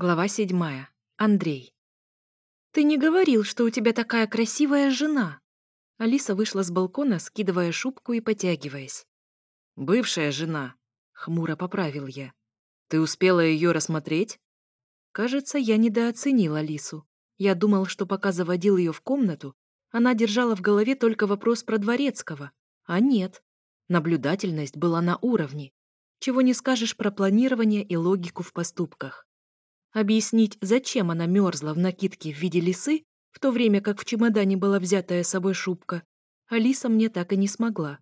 Глава седьмая. Андрей. «Ты не говорил, что у тебя такая красивая жена!» Алиса вышла с балкона, скидывая шубку и потягиваясь. «Бывшая жена!» — хмуро поправил я. «Ты успела ее рассмотреть?» Кажется, я недооценил Алису. Я думал, что пока заводил ее в комнату, она держала в голове только вопрос про Дворецкого. А нет. Наблюдательность была на уровне. Чего не скажешь про планирование и логику в поступках. Объяснить, зачем она мерзла в накидке в виде лисы, в то время как в чемодане была взятая с собой шубка, Алиса мне так и не смогла.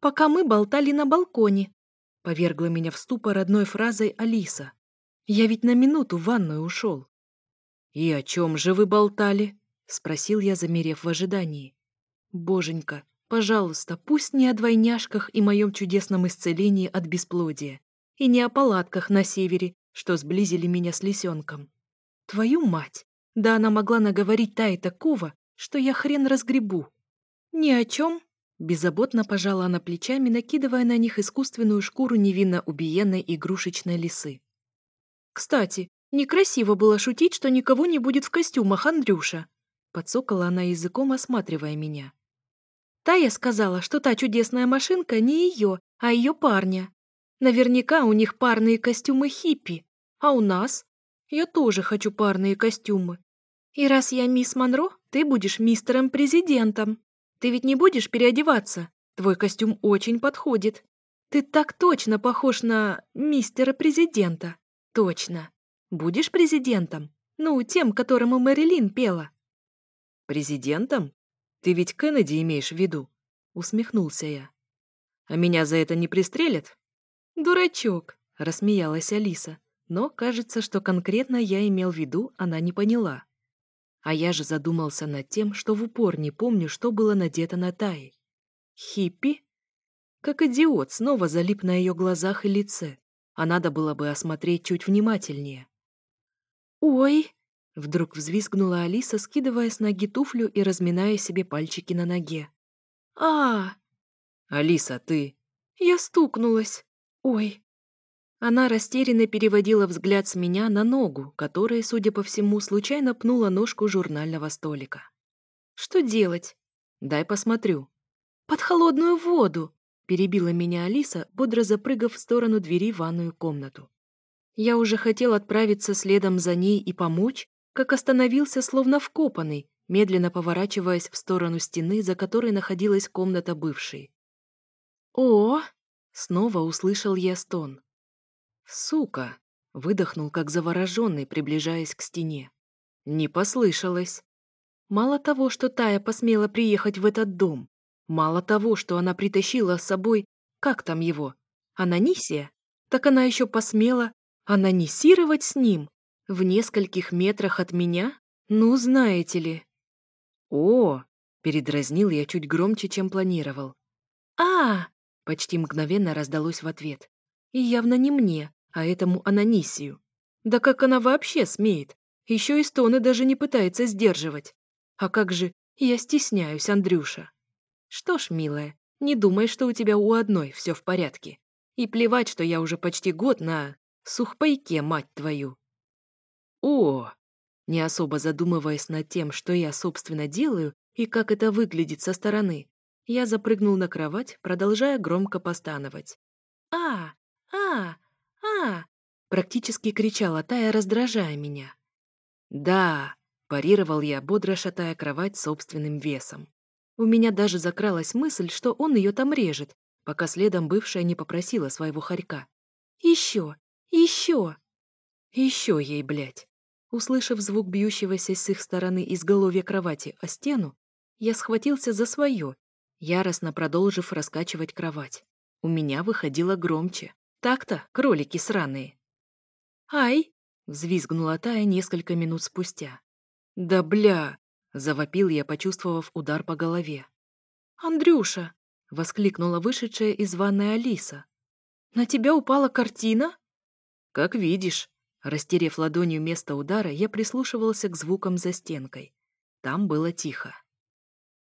«Пока мы болтали на балконе», — повергла меня в ступор одной фразой Алиса. «Я ведь на минуту в ванную ушел». «И о чем же вы болтали?» — спросил я, замерев в ожидании. «Боженька, пожалуйста, пусть не о двойняшках и моем чудесном исцелении от бесплодия, и не о палатках на севере, что сблизили меня с лисенком. Твою мать! Да она могла наговорить та и такого, что я хрен разгребу. Ни о чем. Беззаботно пожала она плечами, накидывая на них искусственную шкуру невинно убиенной игрушечной лисы. «Кстати, некрасиво было шутить, что никого не будет в костюмах, Андрюша!» Подсокала она языком, осматривая меня. Тая сказала, что та чудесная машинка не ее, а ее парня. Наверняка у них парные костюмы хиппи, а у нас? Я тоже хочу парные костюмы. И раз я мисс Монро, ты будешь мистером-президентом. Ты ведь не будешь переодеваться? Твой костюм очень подходит. Ты так точно похож на мистера-президента. Точно. Будешь президентом? Ну, тем, которому Мэрилин пела. Президентом? Ты ведь Кеннеди имеешь в виду? Усмехнулся я. А меня за это не пристрелят? Дурачок, рассмеялась Алиса. Но кажется, что конкретно я имел в виду, она не поняла. А я же задумался над тем, что в упор не помню, что было надето на Тае. Хиппи? Как идиот, снова залип на ее глазах и лице, а надо было бы осмотреть чуть внимательнее. «Ой!» — вдруг взвизгнула Алиса, скидывая с ноги туфлю и разминая себе пальчики на ноге. а, -а, -а! «Алиса, ты...» «Я стукнулась! Ой, она растерянно переводила взгляд с меня на ногу, которая, судя по всему, случайно пнула ножку журнального столика. «Что делать?» «Дай посмотрю». «Под холодную воду!» — перебила меня Алиса, бодро запрыгав в сторону двери в ванную комнату. Я уже хотел отправиться следом за ней и помочь, как остановился словно вкопанный, медленно поворачиваясь в сторону стены, за которой находилась комната бывшей. «О!» — снова услышал я стон. «Сука!» — выдохнул, как завороженный, приближаясь к стене. «Не послышалось. Мало того, что Тая посмела приехать в этот дом, мало того, что она притащила с собой... Как там его? Ананисия? Так она еще посмела анонисировать с ним? В нескольких метрах от меня? Ну, знаете ли...» «О!» — передразнил я чуть громче, чем планировал. а, почти мгновенно раздалось в ответ. «И явно не мне а этому Ананисию. Да как она вообще смеет? Еще и стоны даже не пытается сдерживать. А как же «Я стесняюсь, Андрюша». «Что ж, милая, не думай, что у тебя у одной все в порядке. И плевать, что я уже почти год на сухпайке, мать твою». «О!» Не особо задумываясь над тем, что я, собственно, делаю и как это выглядит со стороны, я запрыгнул на кровать, продолжая громко постановать. «А! А! а практически кричала Тая, раздражая меня. «Да!» — парировал я, бодро шатая кровать собственным весом. У меня даже закралась мысль, что он ее там режет, пока следом бывшая не попросила своего хорька. «Еще! Еще!» «Еще ей, блядь!» Услышав звук бьющегося с их стороны изголовья кровати о стену, я схватился за свое, яростно продолжив раскачивать кровать. У меня выходило громче. Так-то кролики сраные. «Ай!» — взвизгнула Тая несколько минут спустя. «Да бля!» — завопил я, почувствовав удар по голове. «Андрюша!» — воскликнула вышедшая из ванной Алиса. «На тебя упала картина?» «Как видишь». Растерев ладонью место удара, я прислушивался к звукам за стенкой. Там было тихо.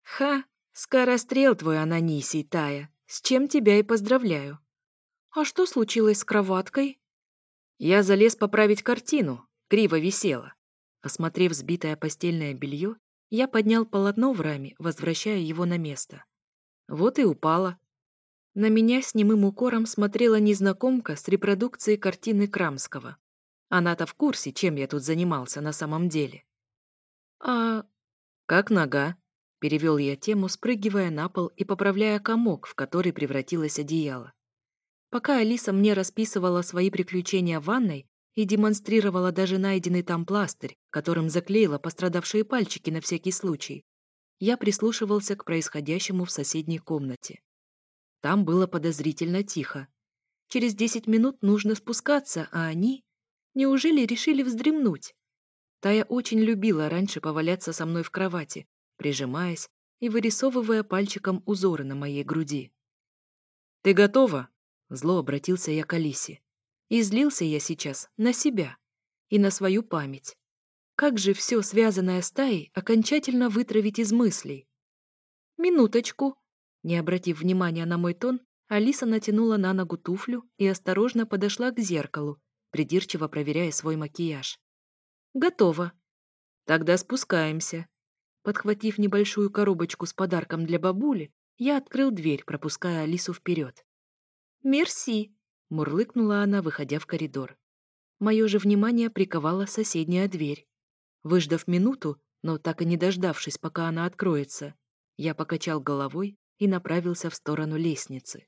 «Ха! Скорострел твой, Ананисий, Тая! С чем тебя и поздравляю!» «А что случилось с кроваткой?» Я залез поправить картину, криво висела. Осмотрев сбитое постельное белье, я поднял полотно в раме, возвращая его на место. Вот и упала. На меня с немым укором смотрела незнакомка с репродукцией картины Крамского. Она-то в курсе, чем я тут занимался на самом деле. «А...» «Как нога?» — перевел я тему, спрыгивая на пол и поправляя комок, в который превратилось одеяло. Пока Алиса мне расписывала свои приключения в ванной и демонстрировала даже найденный там пластырь, которым заклеила пострадавшие пальчики на всякий случай, я прислушивался к происходящему в соседней комнате. Там было подозрительно тихо. Через 10 минут нужно спускаться, а они... Неужели решили вздремнуть? Тая очень любила раньше поваляться со мной в кровати, прижимаясь и вырисовывая пальчиком узоры на моей груди. «Ты готова?» Зло обратился я к Алисе. И злился я сейчас на себя и на свою память. Как же все, связанное с Таей, окончательно вытравить из мыслей? «Минуточку!» Не обратив внимания на мой тон, Алиса натянула на ногу туфлю и осторожно подошла к зеркалу, придирчиво проверяя свой макияж. «Готово!» «Тогда спускаемся!» Подхватив небольшую коробочку с подарком для бабули, я открыл дверь, пропуская Алису вперед. «Мерси!» — мурлыкнула она, выходя в коридор. Мое же внимание приковала соседняя дверь. Выждав минуту, но так и не дождавшись, пока она откроется, я покачал головой и направился в сторону лестницы.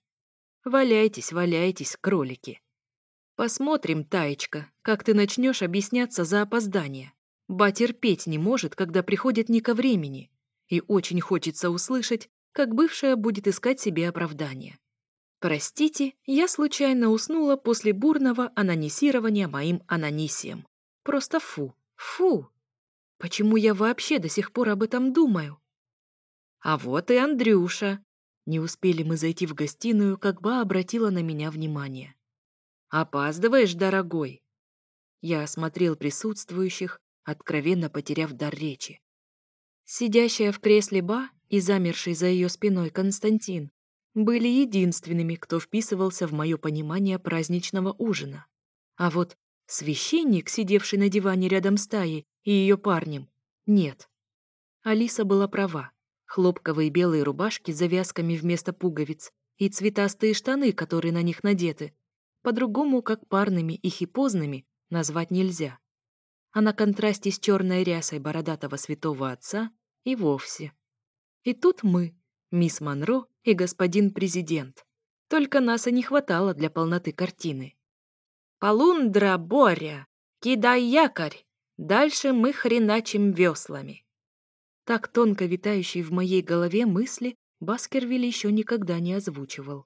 «Валяйтесь, валяйтесь, кролики!» «Посмотрим, Таечка, как ты начнешь объясняться за опоздание. Ба терпеть не может, когда приходит не ко времени, и очень хочется услышать, как бывшая будет искать себе оправдание. Простите, я случайно уснула после бурного анонисирования моим анонисием. Просто фу, фу. Почему я вообще до сих пор об этом думаю? А вот и Андрюша. Не успели мы зайти в гостиную, как Ба обратила на меня внимание. «Опаздываешь, дорогой!» Я осмотрел присутствующих, откровенно потеряв дар речи. Сидящая в кресле Ба и замерший за ее спиной Константин были единственными, кто вписывался в мое понимание праздничного ужина. А вот священник, сидевший на диване рядом с Таей и ее парнем, нет. Алиса была права. Хлопковые белые рубашки с завязками вместо пуговиц и цветастые штаны, которые на них надеты. По-другому, как парными и хипозными, назвать нельзя. А на контрасте с черной рясой бородатого святого отца и вовсе. И тут мы, мисс Монро и господин президент. Только нас и не хватало для полноты картины. «Полундра, Боря! Кидай якорь! Дальше мы хреначим веслами!» Так тонко витающие в моей голове мысли Баскервиль еще никогда не озвучивал.